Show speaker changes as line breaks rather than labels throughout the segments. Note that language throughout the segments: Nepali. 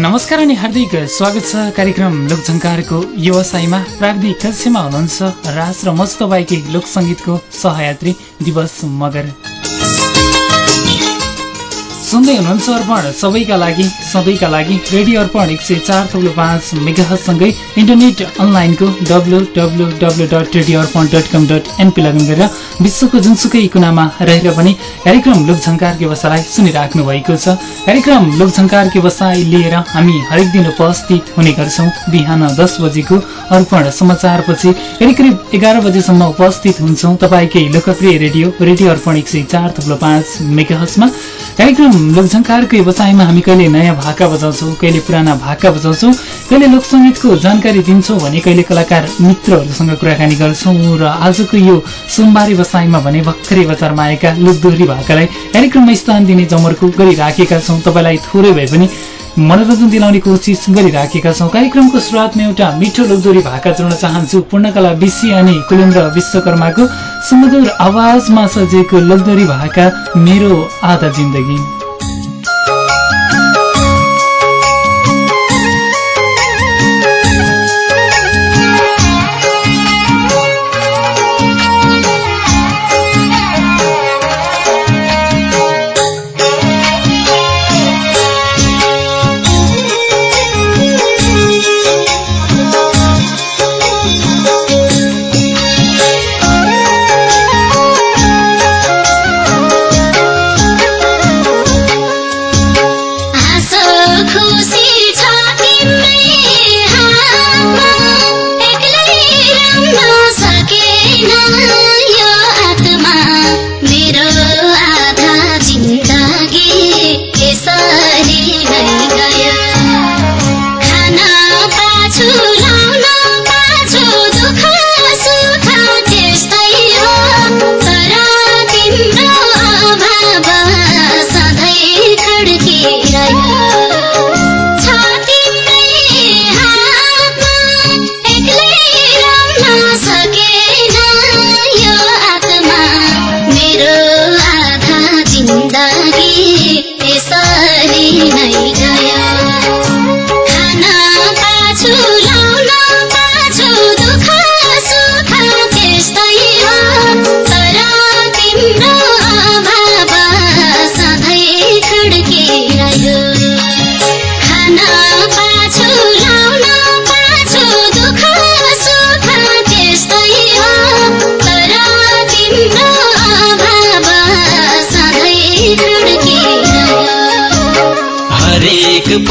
नमस्कार अनि हार्दिक स्वागत छ कार्यक्रम लोकझङ्कारको व्यवसायमा प्राविधिक कक्षमा हुनुहुन्छ राज र मस्त बाइकी लोकसङ्गीतको सहयात्री दिवस मगर। सुन्दै हुनुहुन्छ अर्पण। सबैका लागि सधैँका लागि रेडियो अर्पण एक सय चार थप्लो पाँच मेगासँगै इन्टरनेट अनलाइनको W W W dot radio Arpan dot com dot NP login गरेर विश्वको जुनसुकै कुनामा रहेर पनि कार्यक्रम लोकझङ्कार व्यवसायलाई सुनिराख्नु भएको छ। कार्यक्रम लोकझङ्कार व्यवसाय लिएर हामी हरेक दिन उपस्थित हुने गर्छौँ। बिहान दस बजेको अर्पण समाचारपछि करिब करिब एघार बजेसम्म उपस्थित हुन्छौँ। तपाईँकै लोकप्रिय रेडियो रेडियो अर्पण एक सय चार थप्लो पाँच कार्यक्रम लोकझङ्कारको व्यवसायमा हामी कहिले नयाँ भाका बजाउँछौँ कहिले पुराना भाका बजाउँछौँ कहिले लोकसङ्गीतको जानकारी दिन्छौँ भने कहिले कलाकार मित्रहरूसँग कुराकानी गर्छौँ र आजको यो सोमबारे व्यवसायमा भने भर्खरै बजारमा आएका लोकदोहोरी भाकालाई कार्यक्रममा स्थान दिने जमर्को गरिराखेका छौँ। तपाईँलाई थोरै भए पनि मनोरञ्जन दिलाउने कोसिस गरिराखेका छौँ। कार्यक्रमको सुरुवातमा एउटा मिठो लोकदोरी भाका जोड्न चाहन्छु। पूर्णकला विषी अनि कुलेन्द्र विश्वकर्माको सुमधुर आवाजमा सजिएको लोकदोरी भाका मेरो आधा जिन्दगी।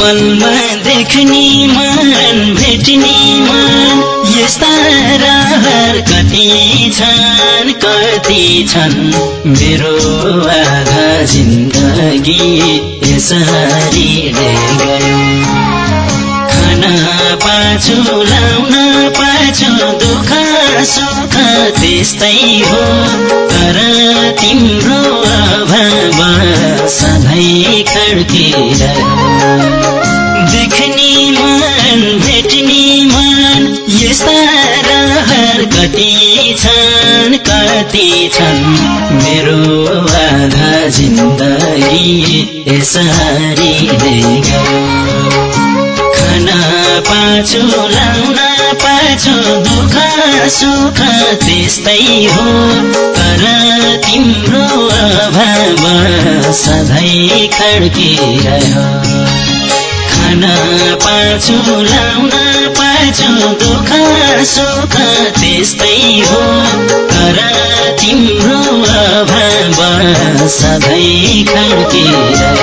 पलमा देख्ने मन भेट्ने मन। यस्ता रहर कति छन् कति छन्। मेरो आधा जिन्दगी यसरी गयो खाना पाछु लाउन पाछु दुःख सुख त्यस्तै हो। तर तिम्रो अभाव सधैँ खड्किरह्यो कति छन् कति छन् मेरो आधा जिन्दगी यसरी खाना पाछु लाउन पाछु दुःख सुख त्यस्तै हो तर तिम्रो अभाव सधैँ खड्किरह्यो। खाना पाछु लाउन पाछु दुःख सुख त्यस्तै हो। तर तिम्रो अभाव सधैँ खड्किरह्यो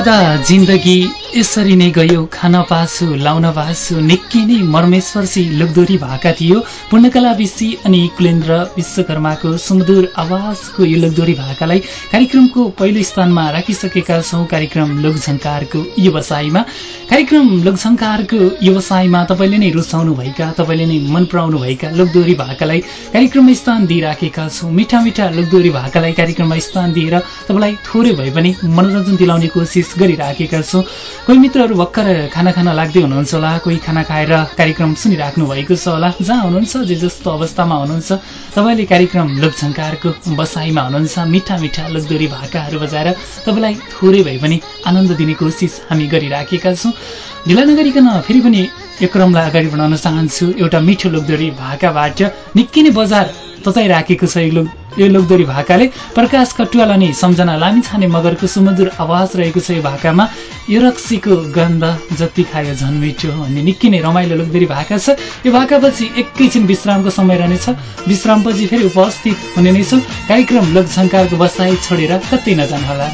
आधा जिन्दगी यसरी नै गयो खान पासु लाउन पासु निकै नै मर्मेश्वरसी लुकदोरी भएका थियो। पूर्णकला विषी अनि कुलेन्द्र विश्वकर्माको सुमधुर आवाजको यो लुकदोरी भाकालाई कार्यक्रमको पहिलो स्थानमा राखिसकेका छौँ कार्यक्रम लोकझङ्कारको व्यवसायमा कार्यक्रम लोकझङ्कारको व्यवसायमा तपाईँले नै रुचाउनुभएका तपाईँले नै मन पराउनुभएका लोकदोरी भाकालाई कार्यक्रममा स्थान दिइराखेका छौँ। मिठा मिठा लोकदोरी भाकालाई कार्यक्रममा स्थान दिएर तपाईँलाई थोरै भए पनि मनोरञ्जन दिलाउने कोसिस गरिराखेका छौँ। कोही मित्रहरू भर्खर खाना खाना लाग्दै हुनुहुन्छ होला कोही खाना खाएर कार्यक्रम सुनिराख्नु भएको छ होला। जहाँ हुनुहुन्छ जे जस्तो अवस्थामा हुनुहुन्छ तपाईँले कार्यक्रम लोकझङ्कारको बसाइमा हुनुहुन्छ। मिठा मिठा लोकदोरी भाकाहरू बजाएर तपाईँलाई थोरै भए पनि आनन्द दिने कोसिस हामी गरिराखेका छौँ। ढिला नगरिकन फेरि पनि यो क्रमलाई अगाडि बढाउन चाहन्छु। एउटा मिठो लोकदोरी भाकाबाट निकै नै बजार तताइराखेको छ यो लोकदोरी भाकाले प्रकाश कटुवाल अनि सम्झना लामिछाने मगरको सुमधुर आवाज रहेको छ यो भाकामा। यो रक्सीको गन्ध जति खायो झन् मिठो भन्ने निकै नै रमाइलो लोकदोरी भाका छ। यो भाकापछि एकैछिन विश्रामको समय रहनेछ। विश्रामपछि फेरि उपस्थित हुने नै छौँ। कार्यक्रम लोकसङ्कारको बसाइ छोडेर कतै नजानुहोला।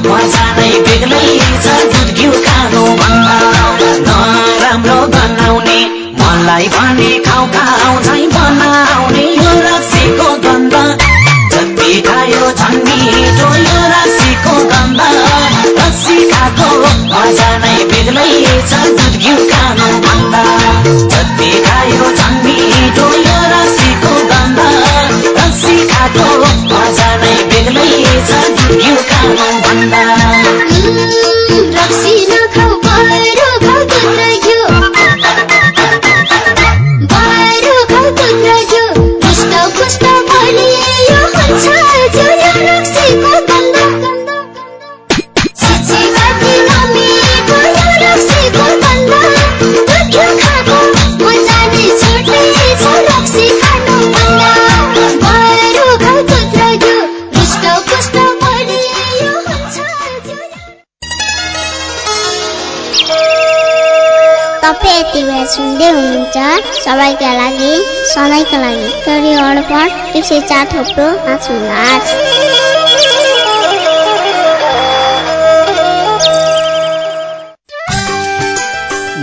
खाएको मजा नै बेग्लै छ दुध घिउ खानु भन्दा नराम्रो बनाउने। मलाई भने खाउ खाउ झै बनाउने यो रक्सीको गन्ध। जति खायो झन् मिठो यो रक्सीको गन्ध। रक्सी खाएको मजा नै बेग्लै छ दुध घिउ खानु भन्दा। जति खायो झन् मिठो यो खाएको मजा नै बेग्लै छ
सुन्दै हुनुहुन्छ सबैका लागि सधैँका लागि। रेडियो अर्पण एक सय चार थोप्रो पाँच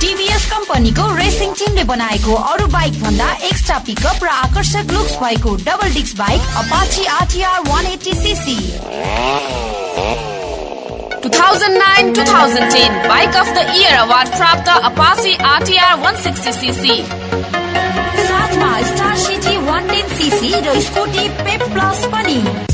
टिभीएस कम्पनीको रेसिङ टिमले बनाएको अरू बाइक भन्दा एक्स्ट्रा पिकअप र आकर्षक लुक्स भएको double disc bike Apache RTR 180 CC 2009-2010 bike of the year award प्राप्त अपाची आरटिआर 160 सीसी साथमा स्टार सिटी 110 सीसी र स्कुटी पेप प्लस पनि।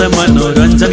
हंस मनोरञ्जन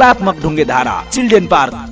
कलात्मक ढूँगे धारा children park.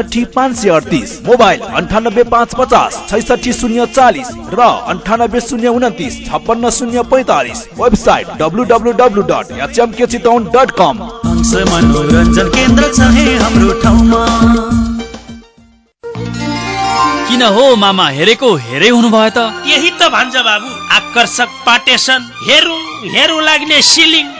एकसठी पाँच सय अडतिस। मोबाइल अन्ठानब्बे पाँच पचास छैसठी शून्य चालिस र अन्ठानब्बे शून्य उन्तिस छप्पन्न शून्य पैतालिस। Website W W W dot HMK Chitwan dot com.
मनोरञ्जन केन्द्र छ है हाम्रो ठाउँमा।
किन हो मामा हेरेको हेरै हुनुभयो त?
यही त भन्छ बाबु। आकर्षक पाटेसन। हेरौँ हेरौँ लाग्ने सिलिङ।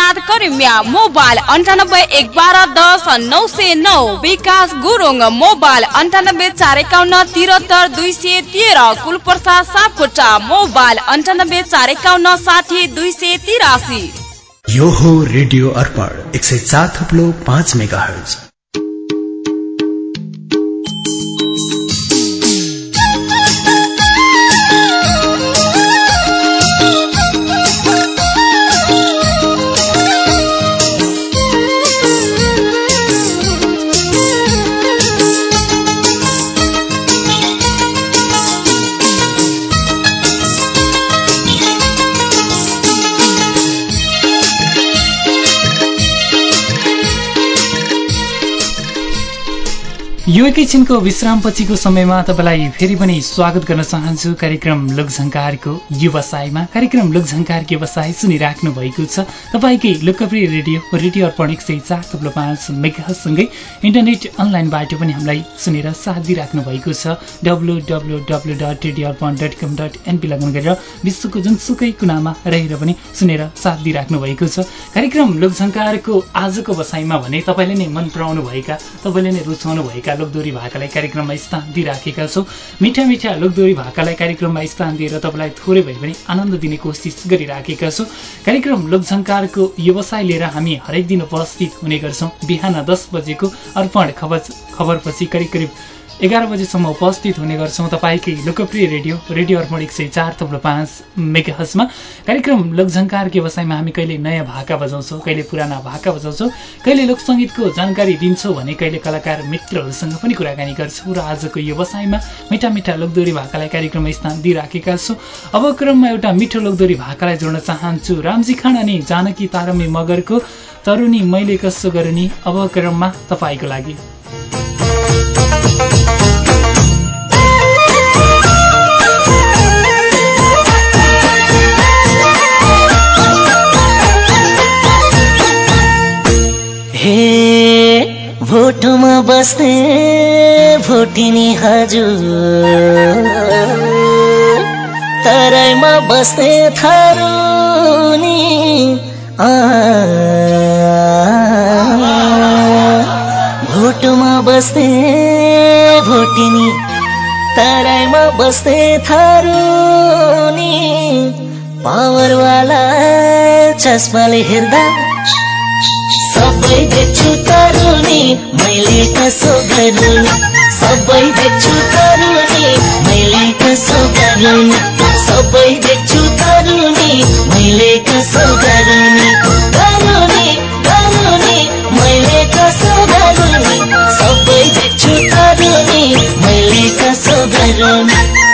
इनाद करिमिया मोबाइल अन्ठानब्बे एक बाह्र दस नौ सय नौ विकास गुरुङ मोबाइल अन्ठानब्बे चार एकाउन्न तिहत्तर दुई सय तेह्र कुलप्रसाद सापकोटा मोबाइल अन्ठानब्बे चार एकाउन्न साठी दुई सय तिरासी।
यो हो रेडियो अर्पण एक सय चार थप्लो पाँच मेगा हर्ज
यो एकैछिनको विश्रामपछिको समयमा तपाईँलाई फेरि पनि स्वागत गर्न चाहन्छु। कार्यक्रम लोकझङ्कारको व्यवसायमा। कार्यक्रम लोकझङ्कारको व्यवसाय सुनिराख्नु भएको छ। तपाईँकै लोकप्रिय रेडियो रेडियो अर्पण एक सय चार थप्लो पाँच मेगासँगै इन्टरनेट अनलाइनबाट पनि हामीलाई सुनेर साथ दिइराख्नु भएको छ। W W W dot radio Arpan dot com dot NP login गरेर विश्वको जुनसुकै कुनामा रहेर पनि सुनेर साथ दिइराख्नु भएको छ। कार्यक्रम लोकझङ्कारको आजको बसाइमा भने तपाईँले नै मन पराउनु भएका तपाईँले नै रुचाउनु भएका लोकदोरी भाकालाई कार्यक्रममा स्थान दिइराखेका छौँ। मिठा मिठा लोकदोरी भाकालाई कार्यक्रममा स्थान दिएर तपाईँलाई थोरै भए पनि आनन्द दिने कोसिस गरिराखेका छौँ। कार्यक्रम लोकझङ्कारको व्यवसाय लिएर हामी हरेक दिन उपस्थित हुने गर्छौँ। बिहान दस बजेको अर्पण खबर खबरपछि करिब करिब एघार बजीसम्म उपस्थित हुने गर्छौँ तपाईँकै लोकप्रिय रेडियो रेडियो अर्पण एक सय चार थप्लो पाँच मेगाहजमा कार्यक्रम लोकझङ्कार व्यवसायमा हामी कहिले नयाँ भाका बजाउँछौँ कहिले पुराना भाका बजाउँछौँ कहिले लोकसङ्गीतको जानकारी दिन्छौँ भने कहिले कलाकार मित्रहरूसँग पनि कुराकानी गर्छौँ र आजको व्यवसायमा मिठा मिठा लोकदोरी भाकालाई कार्यक्रममा स्थान दिइराखेका छौँ। अब क्रममा एउटा मिठो लोकदोरी भाकालाई जोड्न चाहन्छु। रामजी खान अनि जानकी तारमी मगरको तरुणी मैले कसो गर्ने? अब क्रममा तपाईँको लागि।
भोटोमा बस्ने भोटिनी हजुर। तराईमा बस्ने थरुनी। भोटोमा बस्ने भोटिनी। तराईमा बस्ने थरुनी। पावरवाला चस्माले हेर्दा सबै देख्छु तरुनी मैले कसो गरुनी सबै देख्छु तरुनी मैले कसो गरुनी सबै देख्छु तरुनी मैले कसो गरुनी गरुनी गरुनी मैले कसो गरुनी सबै देख्छु तरुनी मैले कसो गरुनी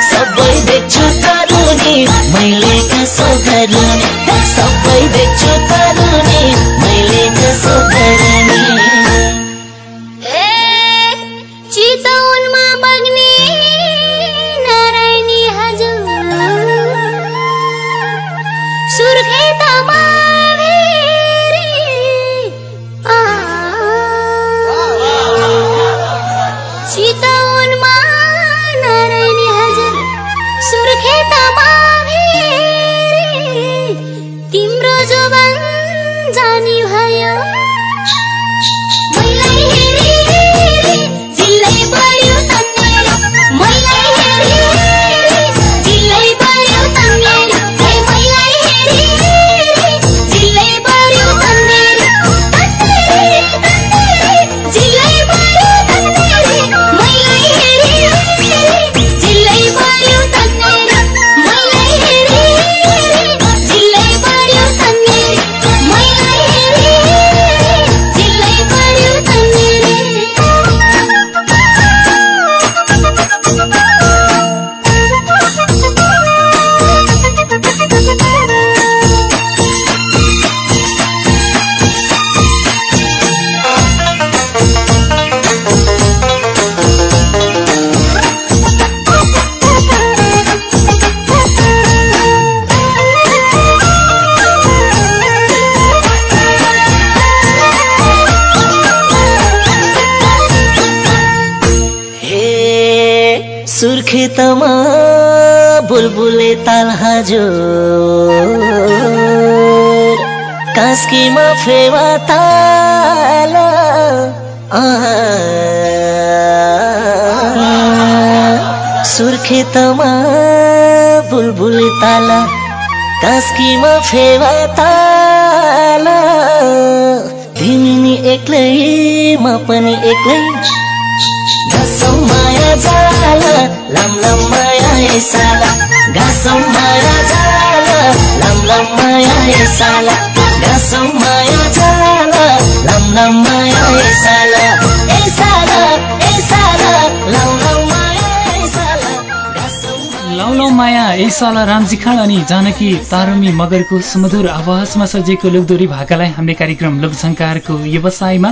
सुर्खेतमा
बुलबुले ताल हजुर कास्कीमा फेवा ताल। सुर्खेतमा बुलबुले ताल। कास्कीमा फेवा ताल। तिमी एक्लै म पनि एक्लै। माया जाला लम लम माया साला घाँसौ माया जाला लम लम माया साला।
ऐसाला रामजी खान अनि जानकी तारमी मगरको सुमधुर आवाजमा सजिएको लोकदोरी भाकालाई हामीले कार्यक्रम लोकझङ्कारको व्यवसायमा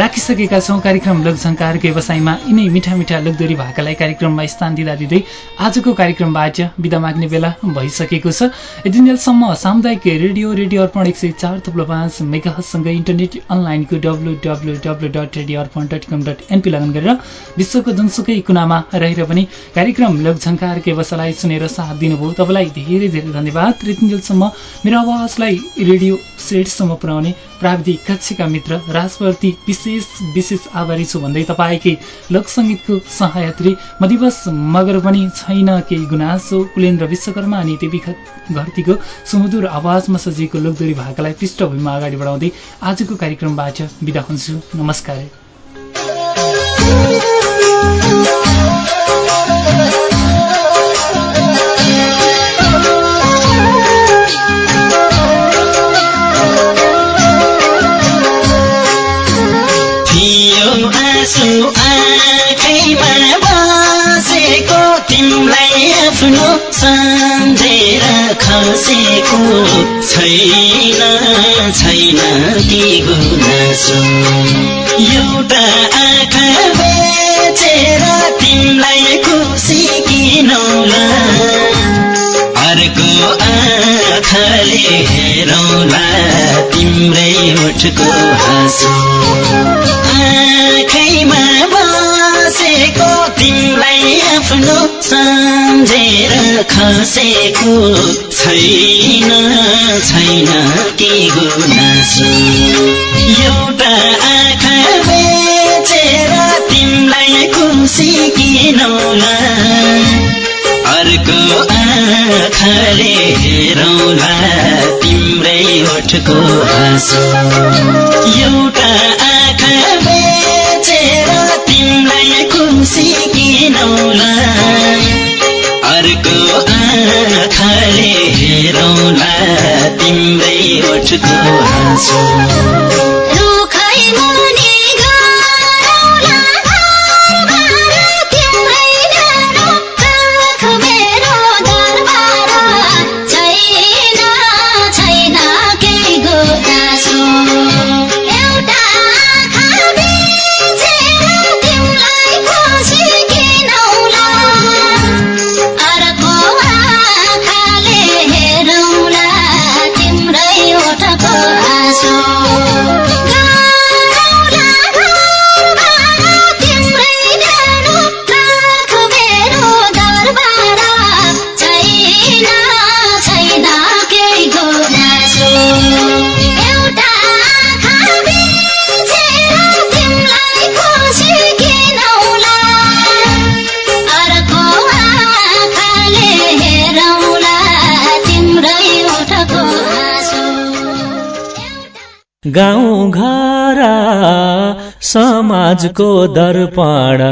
राखिसकेका छौँ। कार्यक्रम लोकझङ्कारको व्यवसायमा यिनै मिठा मिठा लोकदोरी भाकालाई कार्यक्रममा स्थान दिँदा दिँदै आजको कार्यक्रमबाट बिदा माग्ने बेला भइसकेको छ। यतिन्जेलसम्म सामुदायिक रेडियो रेडियो अर्पण एक सय चार थप्लो पाँच मेगासँगै इन्टरनेट अनलाइनको W W dot radio Arpan com dot NP log on गरेर विश्वको जुनसुकै कुनामा रहेर पनि कार्यक्रम लोकझङ्कारको व्यवसायलाई सुनेर साथ दिनुभयो। तपाईँलाई धेरै धेरै धन्यवाद। यतिन्जेलसम्म मेरो आवाजलाई रेडियो सेटसम्म पुर्याउने प्राविधिक कक्षका मित्र राजप्रति विशेष विशेष आभारी छु भन्दै तपाईँकै लोकसङ्गीतको सहायत्री म दिवस मगर पनि छैन केही गुनासो। कुलेन्द्र विश्वकर्मा अनि देवी घरतीको सुमधुर आवाजमा सजिएको लोकदोरी भाकालाई पृष्ठभूमिमा अगाडि बढाउँदै आजको कार्यक्रमबाट बिदा हुन्छु। नमस्कार।
आँसु आँखैमा बसेको तिमीलाई आफ्नो सम्झेर खसेको छैन छैन कि गुनासो एउटा आँखा बेचेर तिमीलाई खुसी किनौला। अर्को आँखाले हेरौला तिम्रै उठको हाँसो। आँखैमा बसेको तिमीलाई आफ्नो सम्झेर खसेको छैन छैन के गुनासो। एउटा आँखा बेचेर तिमीलाई खुसी किनौला आँखाले हेरौला तिम्रै ओठको हाँसो। एउटा आँखा बेचेर तिमीलाई खुसी किनौला। अर्को आँखाले हेरौला तिम्रै ओठको हाँसो।
समाजको दर्पण।